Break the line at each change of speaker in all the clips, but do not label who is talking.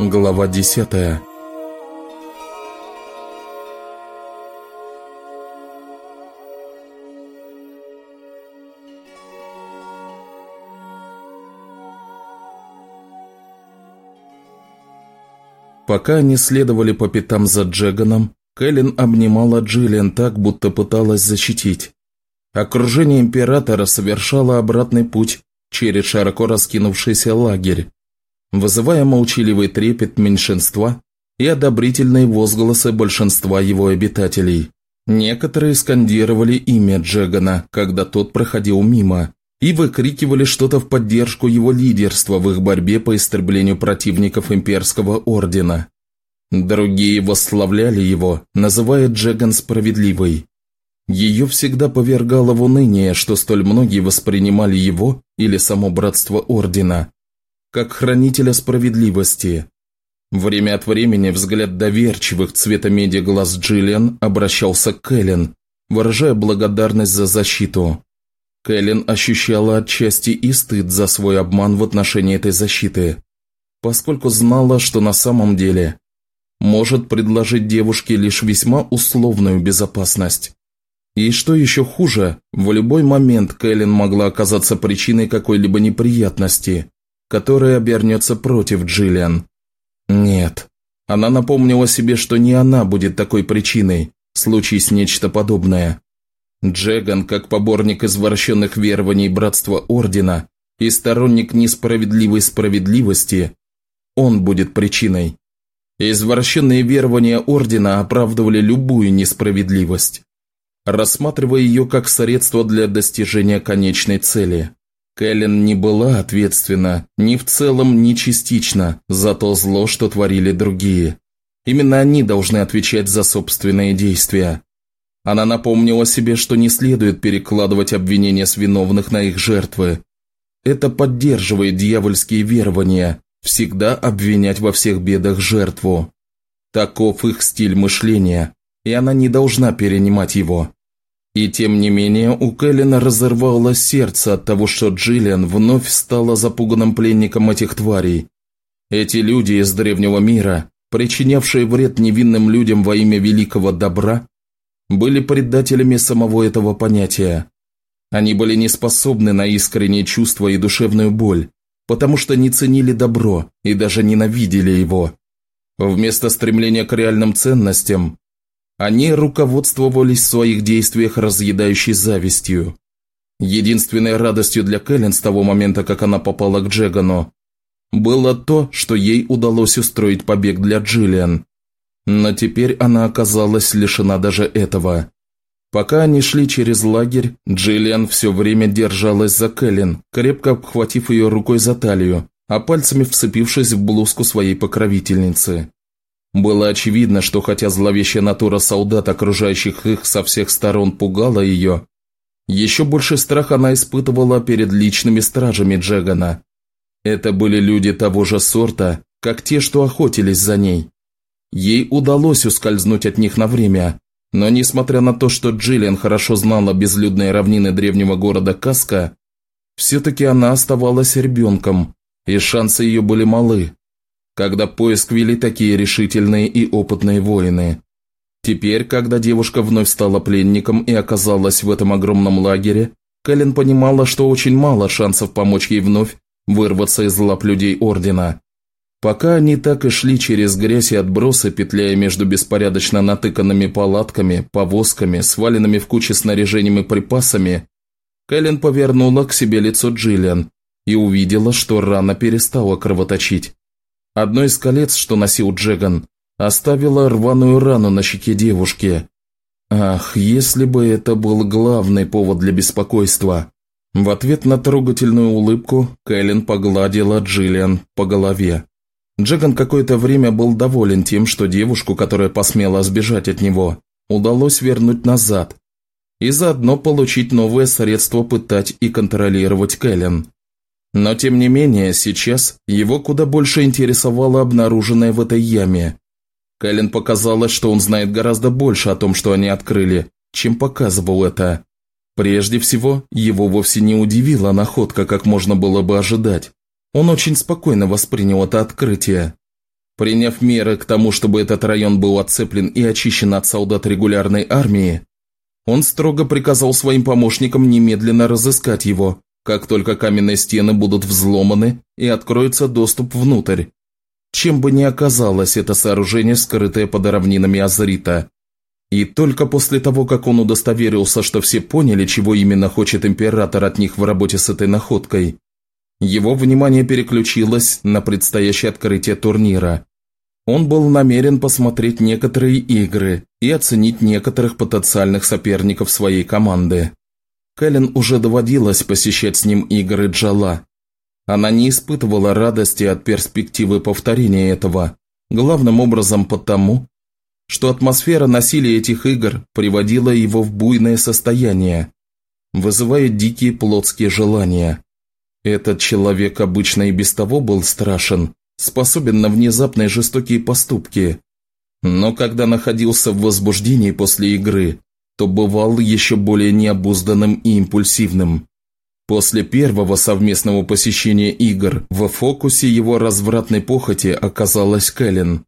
Глава десятая Пока они следовали по пятам за Джеганом, Кэлен обнимала Джиллиан так, будто пыталась защитить. Окружение Императора совершало обратный путь через широко раскинувшийся лагерь, вызывая молчаливый трепет меньшинства и одобрительные возгласы большинства его обитателей. Некоторые скандировали имя Джегана, когда тот проходил мимо, и выкрикивали что-то в поддержку его лидерства в их борьбе по истреблению противников имперского ордена. Другие восславляли его, называя Джеган справедливой. Ее всегда повергало в уныние, что столь многие воспринимали его, или само братство Ордена, как хранителя справедливости. Время от времени взгляд доверчивых цвета меди глаз Джиллиан обращался к Кэлен, выражая благодарность за защиту. Кэлен ощущала отчасти и стыд за свой обман в отношении этой защиты, поскольку знала, что на самом деле может предложить девушке лишь весьма условную безопасность. И что еще хуже, в любой момент Кэлен могла оказаться причиной какой-либо неприятности, которая обернется против Джиллиан. Нет. Она напомнила себе, что не она будет такой причиной, случись нечто подобное. Джеган, как поборник извращенных верований Братства Ордена и сторонник несправедливой справедливости, он будет причиной. Извращенные верования Ордена оправдывали любую несправедливость рассматривая ее как средство для достижения конечной цели. Кэлен не была ответственна ни в целом, ни частично за то зло, что творили другие. Именно они должны отвечать за собственные действия. Она напомнила себе, что не следует перекладывать обвинения с виновных на их жертвы. Это поддерживает дьявольские верования, всегда обвинять во всех бедах жертву. Таков их стиль мышления, и она не должна перенимать его. И тем не менее у Кэллина разорвало сердце от того, что Джиллиан вновь стала запуганным пленником этих тварей. Эти люди из древнего мира, причинявшие вред невинным людям во имя великого добра, были предателями самого этого понятия. Они были не способны на искренние чувства и душевную боль, потому что не ценили добро и даже ненавидели его. Вместо стремления к реальным ценностям, они руководствовались в своих действиях разъедающей завистью. Единственной радостью для Кэлен с того момента, как она попала к Джегану, было то, что ей удалось устроить побег для Джиллиан. Но теперь она оказалась лишена даже этого. Пока они шли через лагерь, Джиллиан все время держалась за Кэлен, крепко обхватив ее рукой за талию, а пальцами вцепившись в блузку своей покровительницы. Было очевидно, что хотя зловещая натура солдат, окружающих их со всех сторон, пугала ее, еще больше страха она испытывала перед личными стражами Джегана. Это были люди того же сорта, как те, что охотились за ней. Ей удалось ускользнуть от них на время, но несмотря на то, что Джиллиан хорошо знала безлюдные равнины древнего города Каска, все-таки она оставалась ребенком, и шансы ее были малы когда поиск вели такие решительные и опытные воины. Теперь, когда девушка вновь стала пленником и оказалась в этом огромном лагере, Кэлен понимала, что очень мало шансов помочь ей вновь вырваться из лап людей Ордена. Пока они так и шли через грязь и отбросы, петляя между беспорядочно натыканными палатками, повозками, сваленными в куче снаряжением и припасами, Кэлен повернула к себе лицо Джиллиан и увидела, что рана перестала кровоточить. Одно из колец, что носил Джеган, оставило рваную рану на щеке девушки. Ах, если бы это был главный повод для беспокойства. В ответ на трогательную улыбку Кэлен погладила Джиллиан по голове. Джеган какое-то время был доволен тем, что девушку, которая посмела сбежать от него, удалось вернуть назад и заодно получить новое средство пытать и контролировать Кэлен. Но тем не менее, сейчас его куда больше интересовало обнаруженное в этой яме. Кэлен показалось, что он знает гораздо больше о том, что они открыли, чем показывал это. Прежде всего, его вовсе не удивила находка, как можно было бы ожидать. Он очень спокойно воспринял это открытие. Приняв меры к тому, чтобы этот район был отцеплен и очищен от солдат регулярной армии, он строго приказал своим помощникам немедленно разыскать его, как только каменные стены будут взломаны и откроется доступ внутрь. Чем бы ни оказалось это сооружение, скрытое под равнинами Азрита. И только после того, как он удостоверился, что все поняли, чего именно хочет император от них в работе с этой находкой, его внимание переключилось на предстоящее открытие турнира. Он был намерен посмотреть некоторые игры и оценить некоторых потенциальных соперников своей команды. Кэлен уже доводилось посещать с ним игры Джала. Она не испытывала радости от перспективы повторения этого, главным образом потому, что атмосфера насилия этих игр приводила его в буйное состояние, вызывая дикие плотские желания. Этот человек обычно и без того был страшен, способен на внезапные жестокие поступки. Но когда находился в возбуждении после игры, то бывал еще более необузданным и импульсивным. После первого совместного посещения игр в фокусе его развратной похоти оказалась Кэлен.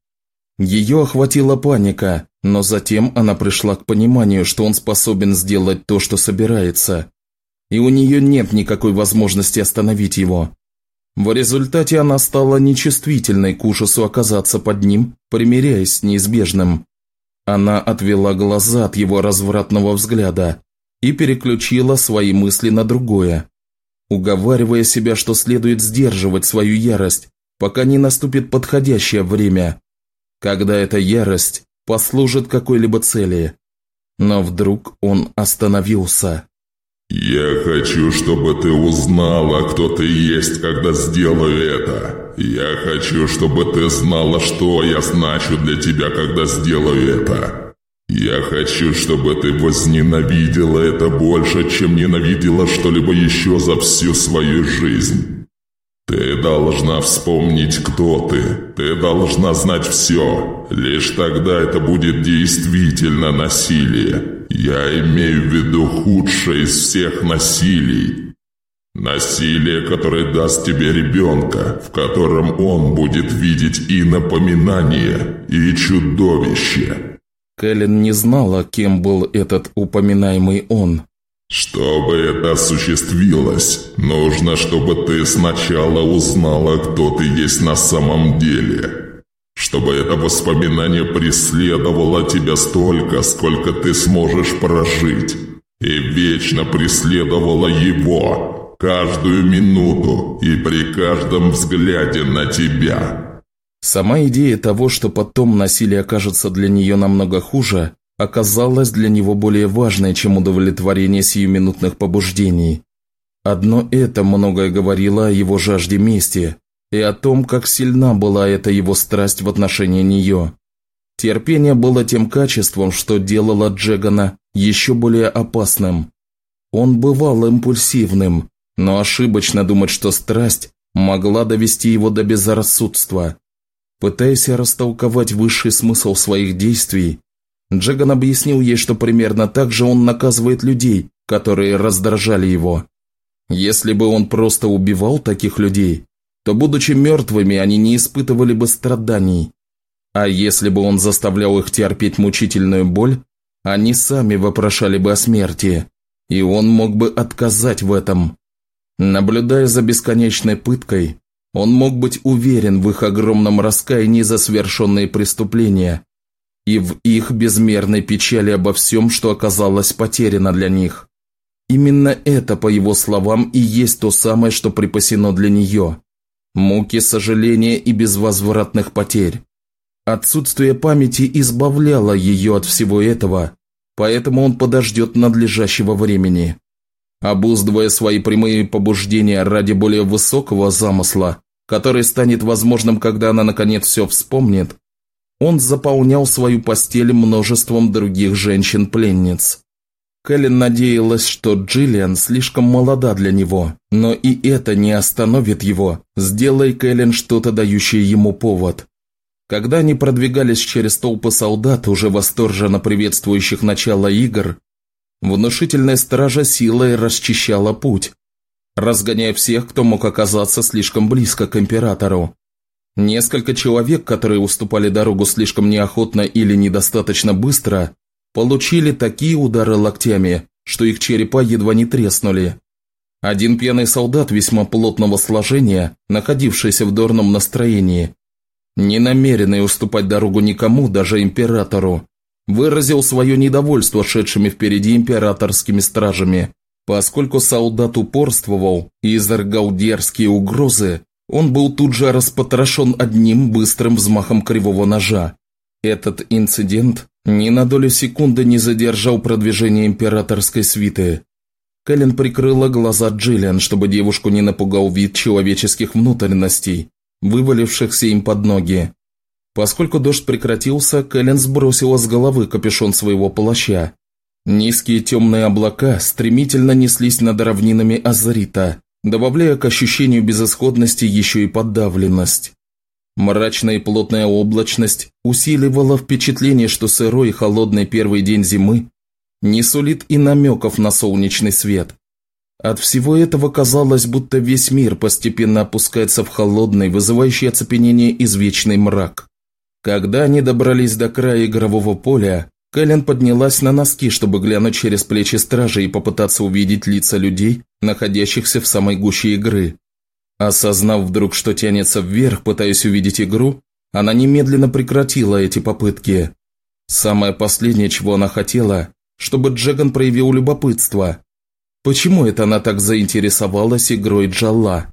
Ее охватила паника, но затем она пришла к пониманию, что он способен сделать то, что собирается. И у нее нет никакой возможности остановить его. В результате она стала нечувствительной к ужасу оказаться под ним, примиряясь с неизбежным. Она отвела глаза от его развратного взгляда и переключила свои мысли на другое, уговаривая себя, что следует сдерживать свою ярость, пока не наступит подходящее время, когда эта ярость послужит какой-либо цели. Но вдруг он остановился.
«Я хочу, чтобы ты узнала, кто ты есть, когда сделаю это. Я хочу, чтобы ты знала, что я значу для тебя, когда сделаю это. Я хочу, чтобы ты возненавидела это больше, чем ненавидела что-либо еще за всю свою жизнь. Ты должна вспомнить, кто ты. Ты должна знать все. Лишь тогда это будет действительно насилие. Я имею в виду худшее из всех насилий. Насилие, которое даст тебе ребенка, в котором он будет видеть и напоминание, и чудовище.
Кэлен не знала, кем был этот упоминаемый он.
«Чтобы это осуществилось, нужно, чтобы ты сначала узнала, кто ты есть на самом деле. Чтобы это воспоминание преследовало тебя столько, сколько ты сможешь прожить. И вечно преследовало его, каждую минуту и при каждом взгляде на тебя».
Сама идея того, что потом насилие окажется для нее намного хуже, оказалось для него более важной, чем удовлетворение сиюминутных побуждений. Одно это многое говорило о его жажде мести и о том, как сильна была эта его страсть в отношении нее. Терпение было тем качеством, что делало Джегана еще более опасным. Он бывал импульсивным, но ошибочно думать, что страсть могла довести его до безрассудства. Пытаясь растолковать высший смысл своих действий, Джеган объяснил ей, что примерно так же он наказывает людей, которые раздражали его. Если бы он просто убивал таких людей, то, будучи мертвыми, они не испытывали бы страданий. А если бы он заставлял их терпеть мучительную боль, они сами вопрошали бы о смерти, и он мог бы отказать в этом. Наблюдая за бесконечной пыткой, он мог быть уверен в их огромном раскаянии за совершенные преступления и в их безмерной печали обо всем, что оказалось потеряно для них. Именно это, по его словам, и есть то самое, что припасено для нее. Муки сожаления и безвозвратных потерь. Отсутствие памяти избавляло ее от всего этого, поэтому он подождет надлежащего времени. Обуздывая свои прямые побуждения ради более высокого замысла, который станет возможным, когда она наконец все вспомнит, он заполнял свою постель множеством других женщин-пленниц. Кэлен надеялась, что Джиллиан слишком молода для него, но и это не остановит его, сделай Кэлен что-то дающее ему повод. Когда они продвигались через толпы солдат, уже восторженно приветствующих начало игр, внушительная стража силой расчищала путь, разгоняя всех, кто мог оказаться слишком близко к императору. Несколько человек, которые уступали дорогу слишком неохотно или недостаточно быстро, получили такие удары локтями, что их черепа едва не треснули. Один пьяный солдат весьма плотного сложения, находившийся в дурном настроении, не намеренный уступать дорогу никому, даже императору, выразил свое недовольство шедшими впереди императорскими стражами. Поскольку солдат упорствовал и изрыгал дерзкие угрозы, он был тут же распотрошен одним быстрым взмахом кривого ножа. Этот инцидент ни на долю секунды не задержал продвижение императорской свиты. Кэлен прикрыла глаза Джиллиан, чтобы девушку не напугал вид человеческих внутренностей, вывалившихся им под ноги. Поскольку дождь прекратился, Кэлен сбросила с головы капюшон своего плаща. Низкие темные облака стремительно неслись над равнинами Азрита, добавляя к ощущению безысходности еще и подавленность. Мрачная и плотная облачность усиливала впечатление, что сырой и холодный первый день зимы не сулит и намеков на солнечный свет. От всего этого казалось, будто весь мир постепенно опускается в холодный, вызывающий оцепенение извечный мрак. Когда они добрались до края игрового поля, Кэлен поднялась на носки, чтобы глянуть через плечи стражи и попытаться увидеть лица людей, находящихся в самой гуще игры. Осознав вдруг, что тянется вверх, пытаясь увидеть игру, она немедленно прекратила эти попытки. Самое последнее, чего она хотела, чтобы Джеган проявил любопытство, Почему это она так заинтересовалась игрой Джалла?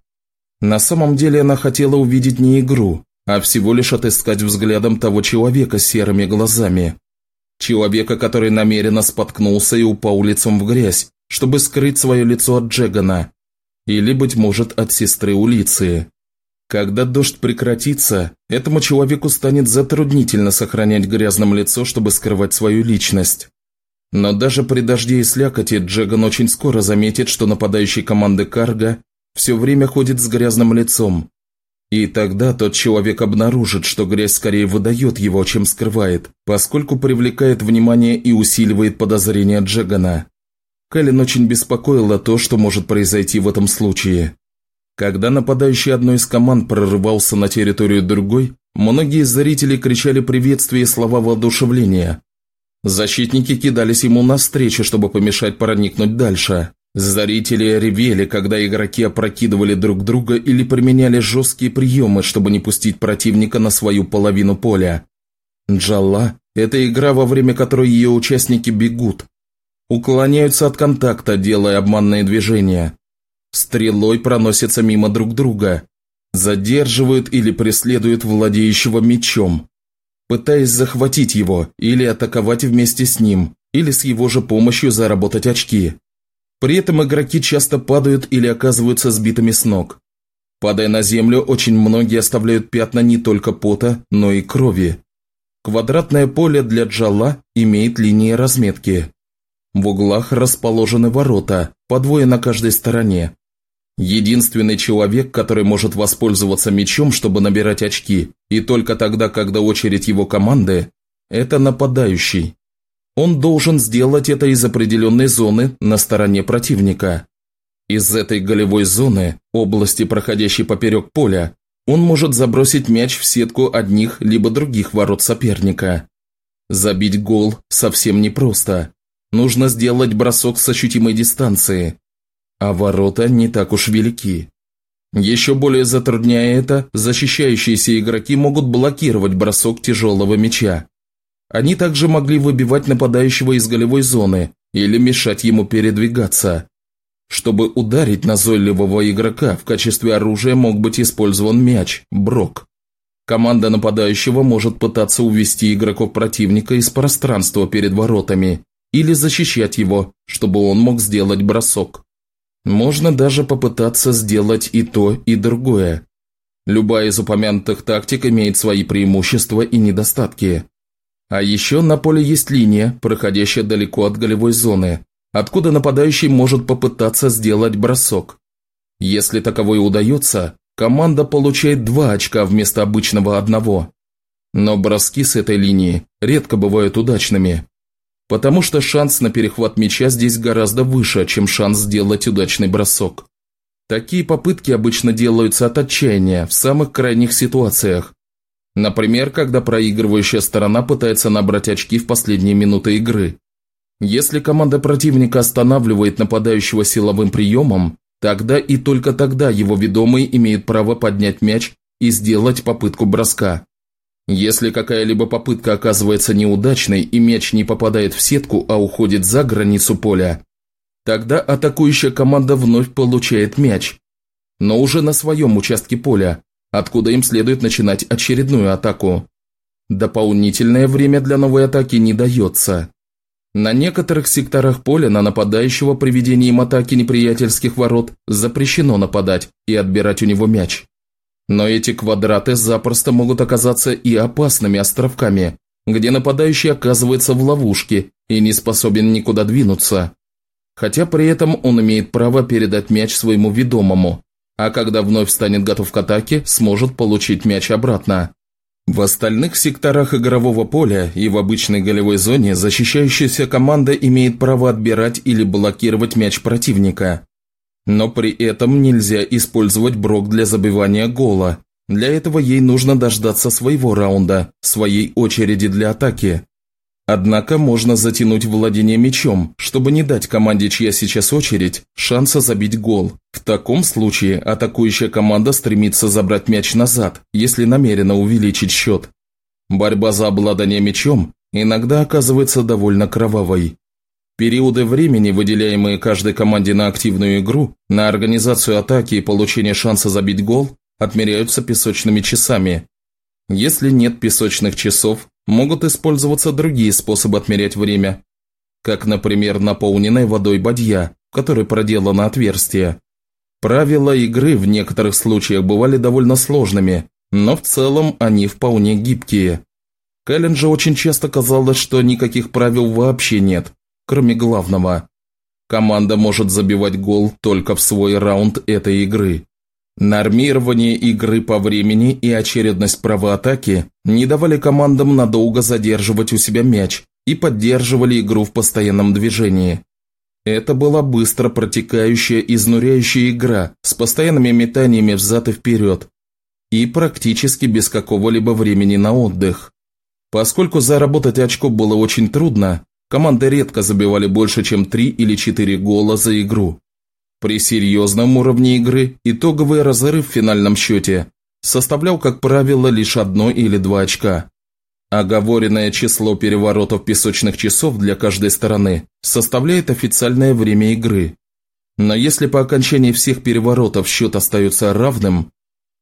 На самом деле она хотела увидеть не игру, а всего лишь отыскать взглядом того человека с серыми глазами. Человека, который намеренно споткнулся и упал лицом в грязь, чтобы скрыть свое лицо от Джегана. Или, быть может, от сестры Улиции. Когда дождь прекратится, этому человеку станет затруднительно сохранять грязным лицо, чтобы скрывать свою личность. Но даже при дожде и слякоти Джеган очень скоро заметит, что нападающий команды Карга все время ходит с грязным лицом. И тогда тот человек обнаружит, что грязь скорее выдает его, чем скрывает, поскольку привлекает внимание и усиливает подозрения Джегана. Кэлен очень беспокоило то, что может произойти в этом случае. Когда нападающий одной из команд прорывался на территорию другой, многие зрители кричали приветствие и слова воодушевления, Защитники кидались ему навстречу, чтобы помешать проникнуть дальше. Зрители ревели, когда игроки опрокидывали друг друга или применяли жесткие приемы, чтобы не пустить противника на свою половину поля. Джалла – это игра, во время которой ее участники бегут. Уклоняются от контакта, делая обманные движения. Стрелой проносятся мимо друг друга. Задерживают или преследуют владеющего мечом пытаясь захватить его или атаковать вместе с ним, или с его же помощью заработать очки. При этом игроки часто падают или оказываются сбитыми с ног. Падая на землю, очень многие оставляют пятна не только пота, но и крови. Квадратное поле для джала имеет линии разметки. В углах расположены ворота, по двое на каждой стороне, Единственный человек, который может воспользоваться мечом, чтобы набирать очки, и только тогда, когда очередь его команды, это нападающий. Он должен сделать это из определенной зоны на стороне противника. Из этой голевой зоны, области, проходящей поперек поля, он может забросить мяч в сетку одних либо других ворот соперника. Забить гол совсем непросто. Нужно сделать бросок с ощутимой дистанции, а ворота не так уж велики. Еще более затрудняя это, защищающиеся игроки могут блокировать бросок тяжелого мяча. Они также могли выбивать нападающего из голевой зоны или мешать ему передвигаться. Чтобы ударить назойливого игрока, в качестве оружия мог быть использован мяч, брок. Команда нападающего может пытаться увести игроков противника из пространства перед воротами или защищать его, чтобы он мог сделать бросок. Можно даже попытаться сделать и то, и другое. Любая из упомянутых тактик имеет свои преимущества и недостатки. А еще на поле есть линия, проходящая далеко от голевой зоны, откуда нападающий может попытаться сделать бросок. Если таковой удается, команда получает два очка вместо обычного одного. Но броски с этой линии редко бывают удачными, потому что шанс на перехват мяча здесь гораздо выше, чем шанс сделать удачный бросок. Такие попытки обычно делаются от отчаяния в самых крайних ситуациях. Например, когда проигрывающая сторона пытается набрать очки в последние минуты игры. Если команда противника останавливает нападающего силовым приемом, тогда и только тогда его ведомый имеет право поднять мяч и сделать попытку броска. Если какая-либо попытка оказывается неудачной и мяч не попадает в сетку, а уходит за границу поля, тогда атакующая команда вновь получает мяч, но уже на своем участке поля, откуда им следует начинать очередную атаку. Дополнительное время для новой атаки не дается. На некоторых секторах поля на нападающего при ведении им атаки неприятельских ворот запрещено нападать и отбирать у него мяч. Но эти квадраты запросто могут оказаться и опасными островками, где нападающий оказывается в ловушке и не способен никуда двинуться. Хотя при этом он имеет право передать мяч своему ведомому, а когда вновь станет готов к атаке, сможет получить мяч обратно. В остальных секторах игрового поля и в обычной голевой зоне защищающаяся команда имеет право отбирать или блокировать мяч противника. Но при этом нельзя использовать брок для забивания гола. Для этого ей нужно дождаться своего раунда, своей очереди для атаки. Однако можно затянуть владение мячом, чтобы не дать команде, чья сейчас очередь, шанса забить гол. В таком случае атакующая команда стремится забрать мяч назад, если намерена увеличить счет. Борьба за обладание мячом иногда оказывается довольно кровавой. Периоды времени, выделяемые каждой команде на активную игру, на организацию атаки и получение шанса забить гол, отмеряются песочными часами. Если нет песочных часов, могут использоваться другие способы отмерять время, как, например, наполненная водой бадья, в которой проделано отверстие. Правила игры в некоторых случаях бывали довольно сложными, но в целом они вполне гибкие. Кэлен же очень часто казалось, что никаких правил вообще нет, кроме главного. Команда может забивать гол только в свой раунд этой игры. Нормирование игры по времени и очередность правоатаки не давали командам надолго задерживать у себя мяч и поддерживали игру в постоянном движении. Это была быстро протекающая, изнуряющая игра с постоянными метаниями взад и вперед и практически без какого-либо времени на отдых. Поскольку заработать очко было очень трудно, команды редко забивали больше, чем 3 или 4 гола за игру. При серьезном уровне игры итоговый разрыв в финальном счете составлял, как правило, лишь одно или два очка. Оговоренное число переворотов песочных часов для каждой стороны составляет официальное время игры. Но если по окончании всех переворотов счет остается равным,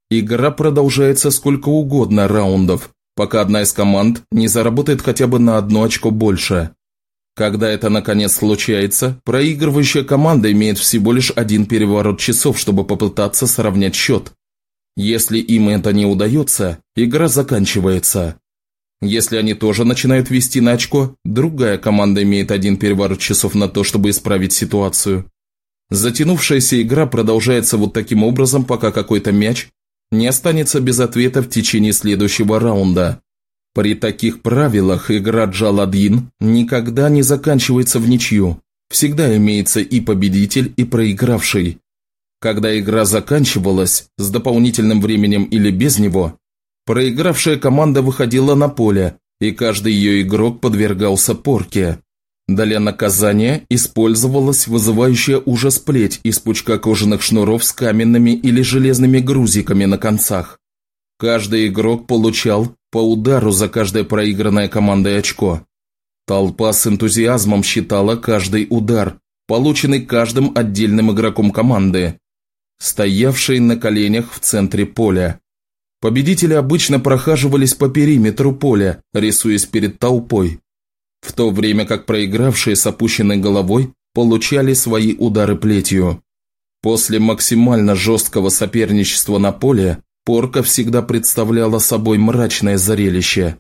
игра продолжается сколько угодно раундов, пока одна из команд не заработает хотя бы на одно очко больше. Когда это наконец случается, проигрывающая команда имеет всего лишь один переворот часов, чтобы попытаться сравнять счет. Если им это не удается, игра заканчивается. Если они тоже начинают вести на очко, другая команда имеет один переворот часов на то, чтобы исправить ситуацию. Затянувшаяся игра продолжается вот таким образом, пока какой-то мяч не останется без ответа в течение следующего раунда. При таких правилах игра Джаладин никогда не заканчивается в ничью. Всегда имеется и победитель, и проигравший. Когда игра заканчивалась, с дополнительным временем или без него, проигравшая команда выходила на поле, и каждый ее игрок подвергался порке. Для наказания использовалась вызывающая ужас плеть из пучка кожаных шнуров с каменными или железными грузиками на концах. Каждый игрок получал по удару за каждое проигранное командой очко. Толпа с энтузиазмом считала каждый удар, полученный каждым отдельным игроком команды, стоявший на коленях в центре поля. Победители обычно прохаживались по периметру поля, рисуясь перед толпой, в то время как проигравшие с опущенной головой получали свои удары плетью. После максимально жесткого соперничества на поле Порка всегда представляла собой мрачное зрелище.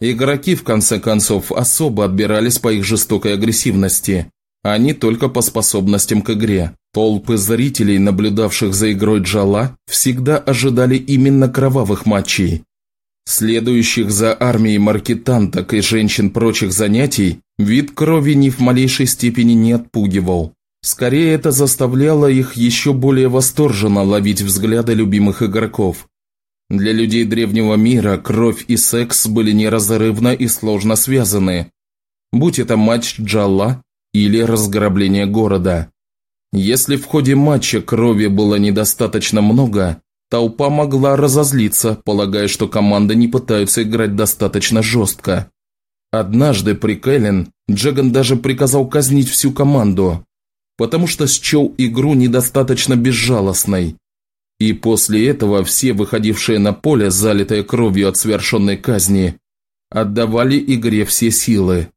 Игроки, в конце концов, особо отбирались по их жестокой агрессивности, а не только по способностям к игре. Толпы зрителей, наблюдавших за игрой Джала, всегда ожидали именно кровавых матчей. Следующих за армией маркетанток и женщин прочих занятий, вид крови ни в малейшей степени не отпугивал. Скорее, это заставляло их еще более восторженно ловить взгляды любимых игроков. Для людей древнего мира кровь и секс были неразрывно и сложно связаны, будь это матч Джалла или разграбление города. Если в ходе матча крови было недостаточно много, толпа могла разозлиться, полагая, что команды не пытаются играть достаточно жестко. Однажды при Кэлен Джеган даже приказал казнить всю команду, потому что счел игру недостаточно безжалостной. И после этого все выходившие на поле, залитые кровью от совершенной казни, отдавали игре все силы.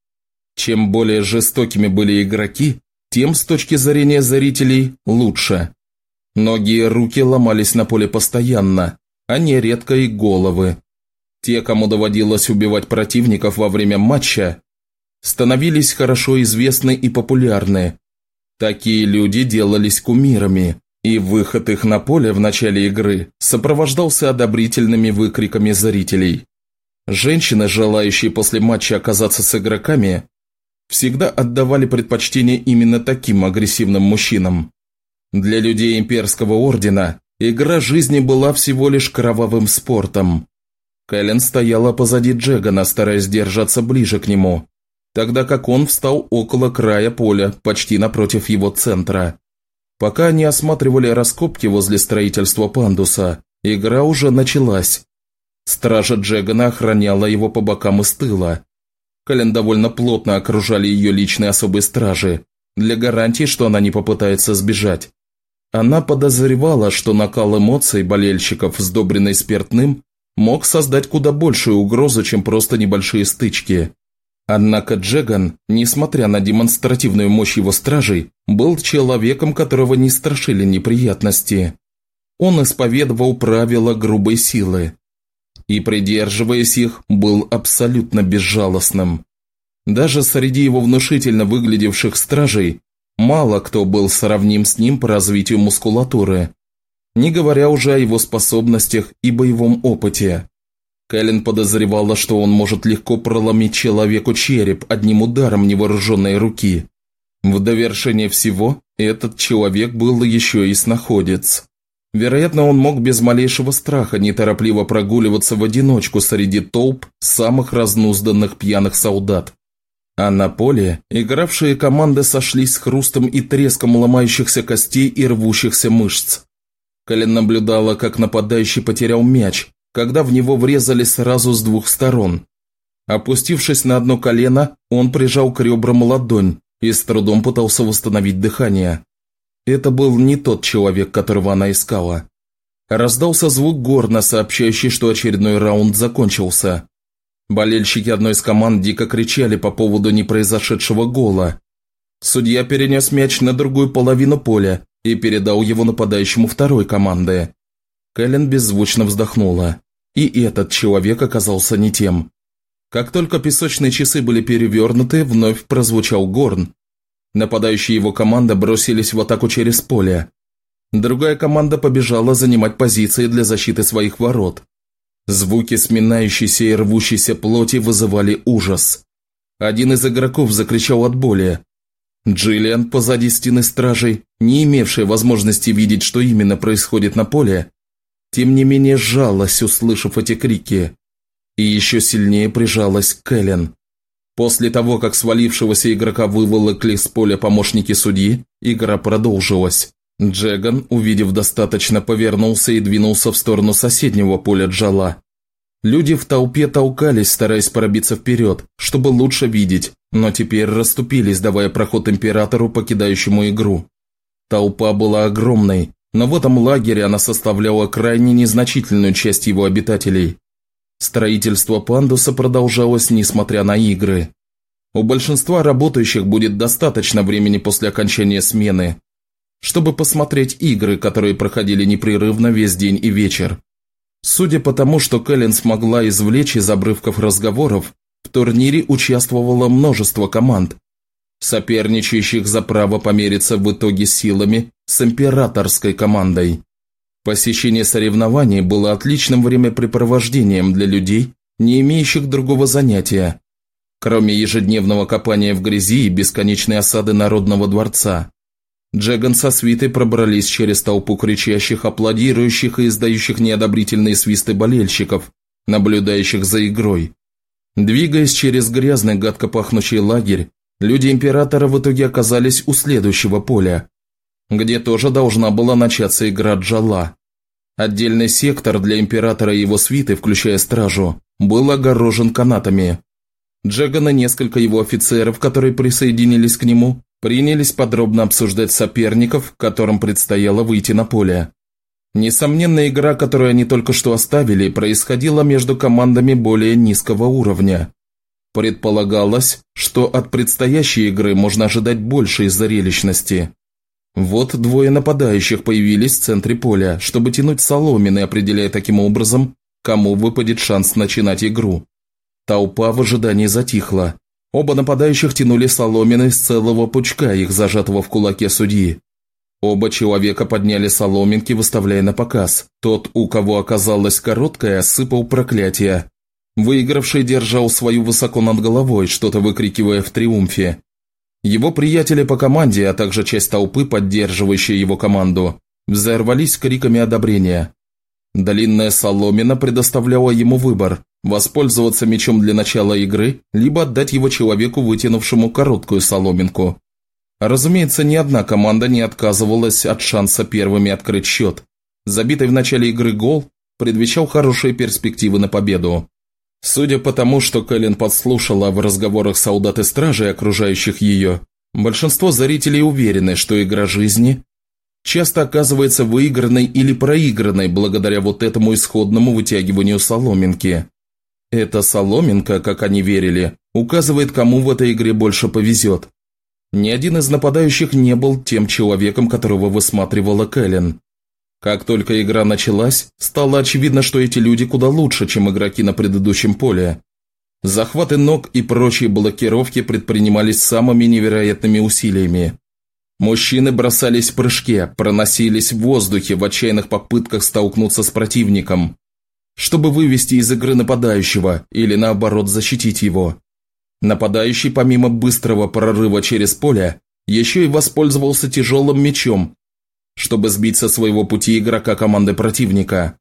Чем более жестокими были игроки, тем с точки зрения зрителей лучше. Ноги и руки ломались на поле постоянно, а нередко и головы. Те, кому доводилось убивать противников во время матча, становились хорошо известны и популярны. Такие люди делались кумирами, и выход их на поле в начале игры сопровождался одобрительными выкриками зрителей. Женщины, желающие после матча оказаться с игроками, всегда отдавали предпочтение именно таким агрессивным мужчинам. Для людей имперского ордена игра жизни была всего лишь кровавым спортом. Кэлен стояла позади Джегана, стараясь держаться ближе к нему, тогда как он встал около края поля, почти напротив его центра. Пока они осматривали раскопки возле строительства пандуса, игра уже началась. Стража Джегана охраняла его по бокам и с тыла, Кэлен довольно плотно окружали ее личные особые стражи, для гарантии, что она не попытается сбежать. Она подозревала, что накал эмоций болельщиков, сдобренный спиртным, мог создать куда большую угрозу, чем просто небольшие стычки. Однако Джеган, несмотря на демонстративную мощь его стражей, был человеком, которого не страшили неприятности. Он исповедовал правила грубой силы, и, придерживаясь их, был абсолютно безжалостным. Даже среди его внушительно выглядевших стражей мало кто был сравним с ним по развитию мускулатуры, не говоря уже о его способностях и боевом опыте. Кэлен подозревала, что он может легко проломить человеку череп одним ударом невооруженной руки. В довершение всего, этот человек был еще и снаходец. Вероятно, он мог без малейшего страха неторопливо прогуливаться в одиночку среди толп самых разнузданных пьяных солдат. А на поле игравшие команды сошлись с хрустом и треском ломающихся костей и рвущихся мышц. Калин наблюдала, как нападающий потерял мяч, когда в него врезали сразу с двух сторон. Опустившись на одно колено, он прижал к ребрам ладонь и с трудом пытался восстановить дыхание. Это был не тот человек, которого она искала. Раздался звук горна, сообщающий, что очередной раунд закончился. Болельщики одной из команд дико кричали по поводу непроизошедшего гола. Судья перенес мяч на другую половину поля и передал его нападающему второй команды. Кэлен беззвучно вздохнула. И этот человек оказался не тем. Как только песочные часы были перевернуты, вновь прозвучал горн, Нападающие его команда бросились в атаку через поле. Другая команда побежала занимать позиции для защиты своих ворот. Звуки сминающейся и рвущейся плоти вызывали ужас. Один из игроков закричал от боли. Джиллиан позади стены стражей, не имевшая возможности видеть, что именно происходит на поле, тем не менее сжалась, услышав эти крики, и еще сильнее прижалась Кэлен. После того, как свалившегося игрока выволокли с поля помощники судьи, игра продолжилась. Джеган, увидев достаточно, повернулся и двинулся в сторону соседнего поля Джала. Люди в толпе толкались, стараясь пробиться вперед, чтобы лучше видеть, но теперь расступились, давая проход императору, покидающему игру. Толпа была огромной, но в этом лагере она составляла крайне незначительную часть его обитателей. Строительство пандуса продолжалось, несмотря на игры. У большинства работающих будет достаточно времени после окончания смены, чтобы посмотреть игры, которые проходили непрерывно весь день и вечер. Судя по тому, что Кэлен смогла извлечь из обрывков разговоров, в турнире участвовало множество команд, соперничающих за право помериться в итоге силами с императорской командой. Посещение соревнований было отличным времяпрепровождением для людей, не имеющих другого занятия, кроме ежедневного копания в грязи и бесконечной осады Народного дворца. Джеган со свитой пробрались через толпу кричащих, аплодирующих и издающих неодобрительные свисты болельщиков, наблюдающих за игрой. Двигаясь через грязный, гадко пахнущий лагерь, люди Императора в итоге оказались у следующего поля, где тоже должна была начаться игра Джала. Отдельный сектор для Императора и его свиты, включая стражу, был огорожен канатами. Джеган и несколько его офицеров, которые присоединились к нему, принялись подробно обсуждать соперников, которым предстояло выйти на поле. Несомненно, игра, которую они только что оставили, происходила между командами более низкого уровня. Предполагалось, что от предстоящей игры можно ожидать большей зрелищности. Вот двое нападающих появились в центре поля, чтобы тянуть соломины, определяя таким образом, кому выпадет шанс начинать игру. Толпа в ожидании затихла. Оба нападающих тянули соломины с целого пучка, их зажатого в кулаке судьи. Оба человека подняли соломинки, выставляя на показ. Тот, у кого оказалась короткая, сыпал проклятие. Выигравший держал свою высоко над головой, что-то выкрикивая в триумфе. Его приятели по команде, а также часть толпы, поддерживающая его команду, взорвались криками одобрения. Длинная соломина предоставляла ему выбор – воспользоваться мечом для начала игры, либо отдать его человеку, вытянувшему короткую соломинку. Разумеется, ни одна команда не отказывалась от шанса первыми открыть счет. Забитый в начале игры гол предвещал хорошие перспективы на победу. Судя по тому, что Кэлен подслушала в разговорах солдат и стражей, окружающих ее, большинство зрителей уверены, что игра жизни часто оказывается выигранной или проигранной благодаря вот этому исходному вытягиванию соломинки. Эта соломинка, как они верили, указывает, кому в этой игре больше повезет. Ни один из нападающих не был тем человеком, которого высматривала Кэлен. Как только игра началась, стало очевидно, что эти люди куда лучше, чем игроки на предыдущем поле. Захваты ног и прочие блокировки предпринимались самыми невероятными усилиями. Мужчины бросались в прыжке, проносились в воздухе в отчаянных попытках столкнуться с противником, чтобы вывести из игры нападающего или наоборот защитить его. Нападающий помимо быстрого прорыва через поле, еще и воспользовался тяжелым мечом, чтобы сбить со своего пути игрока команды противника.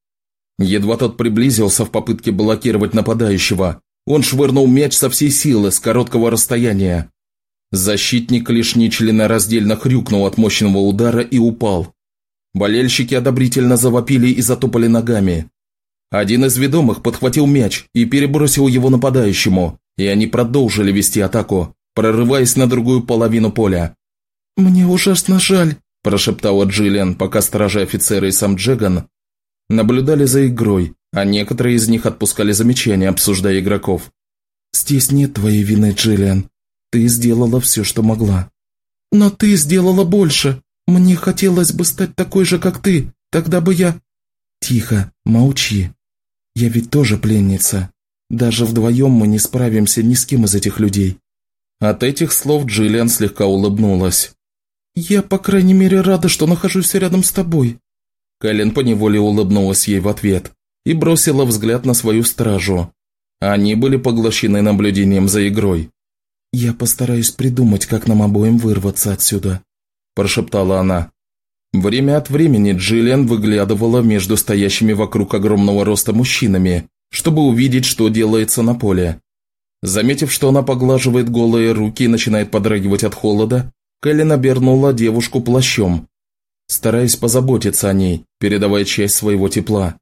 Едва тот приблизился в попытке блокировать нападающего, он швырнул мяч со всей силы с короткого расстояния. Защитник лишь нечленораздельно хрюкнул от мощного удара и упал. Болельщики одобрительно завопили и затопали ногами. Один из ведомых подхватил мяч и перебросил его нападающему, и они продолжили вести атаку, прорываясь на другую половину поля.
«Мне ужасно жаль», –
прошептала Джиллиан, пока стражи офицеры и сам Джеган наблюдали за игрой, а некоторые из них отпускали замечания, обсуждая игроков.
«Здесь нет твоей вины, Джиллиан. Ты сделала все, что могла». «Но ты сделала больше. Мне хотелось бы стать такой же, как ты. Тогда бы я...»
«Тихо, молчи. Я ведь тоже пленница. Даже вдвоем мы не справимся ни с кем из этих людей». От этих слов Джиллиан слегка улыбнулась.
«Я, по крайней мере, рада, что нахожусь рядом с тобой».
Кэлен поневоле улыбнулась ей в ответ и бросила взгляд на свою стражу. Они были поглощены наблюдением за игрой.
«Я постараюсь придумать, как нам обоим вырваться отсюда», – прошептала она.
Время от времени Джиллиан выглядывала между стоящими вокруг огромного роста мужчинами, чтобы увидеть, что делается на поле. Заметив, что она поглаживает голые руки и начинает подрагивать от холода, Кэлен обернула девушку плащом, стараясь позаботиться о ней, передавая часть своего тепла.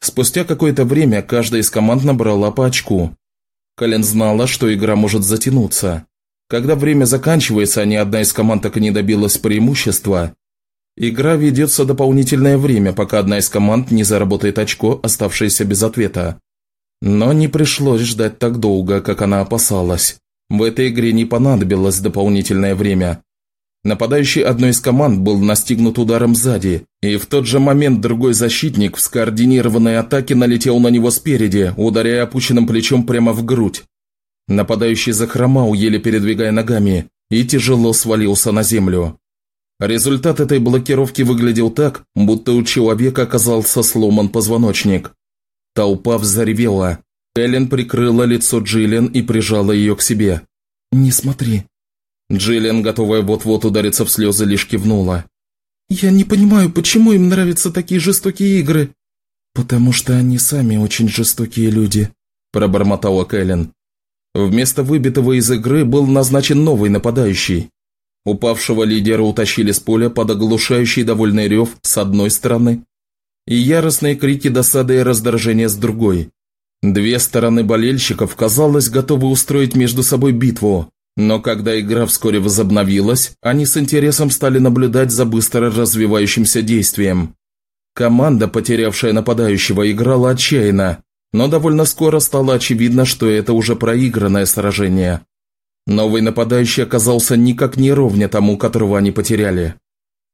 Спустя какое-то время каждая из команд набрала по очку. Кэлен знала, что игра может затянуться. Когда время заканчивается, а ни одна из команд так и не добилась преимущества, Игра ведется дополнительное время, пока одна из команд не заработает очко, оставшееся без ответа. Но не пришлось ждать так долго, как она опасалась. В этой игре не понадобилось дополнительное время. Нападающий одной из команд был настигнут ударом сзади, и в тот же момент другой защитник в скоординированной атаке налетел на него спереди, ударяя опущенным плечом прямо в грудь. Нападающий захромал, еле передвигая ногами, и тяжело свалился на землю. Результат этой блокировки выглядел так, будто у человека оказался сломан позвоночник. Толпа взорвела. Эллен прикрыла лицо Джиллен и прижала ее к себе.
«Не смотри».
Джиллиан, готовая вот-вот удариться в слезы, лишь кивнула.
«Я не понимаю, почему им нравятся такие жестокие игры?» «Потому что они сами очень жестокие люди», – пробормотала Кэлен.
Вместо выбитого из игры был назначен новый нападающий. Упавшего лидера утащили с поля под оглушающий довольный рев с одной стороны и яростные крики досады и раздражения с другой. Две стороны болельщиков, казалось, готовы устроить между собой битву, но когда игра вскоре возобновилась, они с интересом стали наблюдать за быстро развивающимся действием. Команда, потерявшая нападающего, играла отчаянно, но довольно скоро стало очевидно, что это уже проигранное сражение. Новый нападающий оказался никак не ровня тому, которого они потеряли.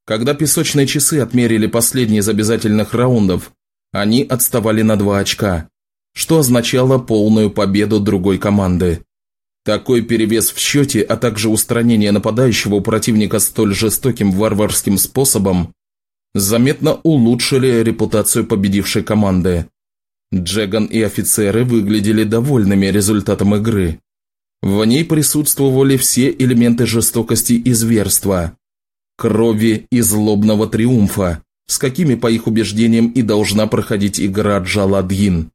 Когда песочные часы отмерили последний из обязательных раундов, они отставали на два очка, что означало полную победу другой команды. Такой перевес в счете, а также устранение нападающего у противника столь жестоким варварским способом заметно улучшили репутацию победившей команды. Джеган и офицеры выглядели довольными результатом игры. В ней присутствовали все элементы жестокости и зверства, крови и злобного триумфа, с какими, по их убеждениям, и должна проходить игра Джаладьин.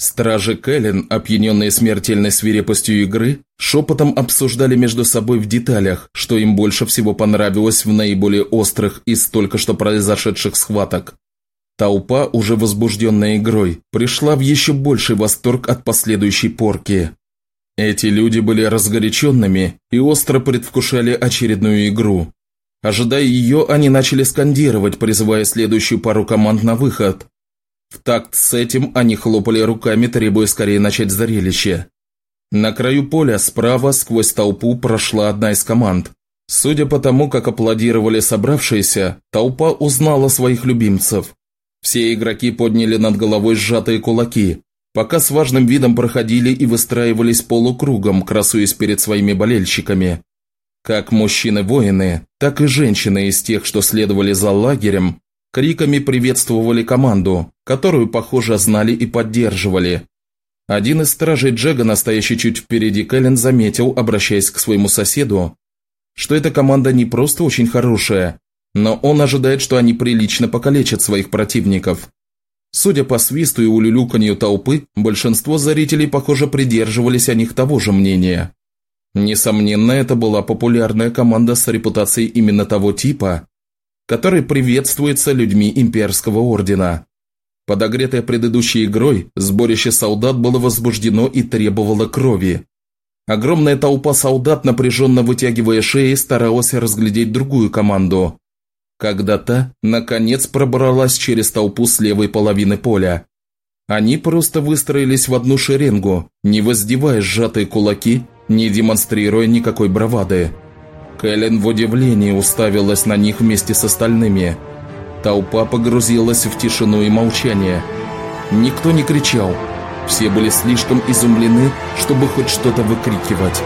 Стражи Кэлен, опьяненные смертельной свирепостью игры, шепотом обсуждали между собой в деталях, что им больше всего понравилось в наиболее острых из только что произошедших схваток. Толпа, уже возбужденная игрой, пришла в еще больший восторг от последующей порки. Эти люди были разгоряченными и остро предвкушали очередную игру. Ожидая ее, они начали скандировать, призывая следующую пару команд на выход, в такт с этим они хлопали руками, требуя скорее начать зрелище. На краю поля справа сквозь толпу прошла одна из команд. Судя по тому, как аплодировали собравшиеся, толпа узнала своих любимцев. Все игроки подняли над головой сжатые кулаки, пока с важным видом проходили и выстраивались полукругом, красуясь перед своими болельщиками. Как мужчины-воины, так и женщины из тех, что следовали за лагерем, криками приветствовали команду, которую, похоже, знали и поддерживали. Один из стражей Джега, настоящий чуть впереди Кэлен, заметил, обращаясь к своему соседу, что эта команда не просто очень хорошая, но он ожидает, что они прилично покалечат своих противников. Судя по свисту и улюлюканью толпы, большинство зрителей, похоже, придерживались о них того же мнения. Несомненно, это была популярная команда с репутацией именно того типа, который приветствуется людьми имперского ордена. Подогретое предыдущей игрой, сборище солдат было возбуждено и требовало крови. Огромная толпа солдат, напряженно вытягивая шеи, старалась разглядеть другую команду. Когда та, наконец, пробралась через толпу с левой половины поля. Они просто выстроились в одну шеренгу, не воздевая сжатые кулаки, не демонстрируя никакой бравады. Кэлен в удивлении уставилась на них вместе с остальными – Толпа погрузилась в тишину и молчание. Никто не кричал. Все были слишком изумлены, чтобы хоть что-то выкрикивать.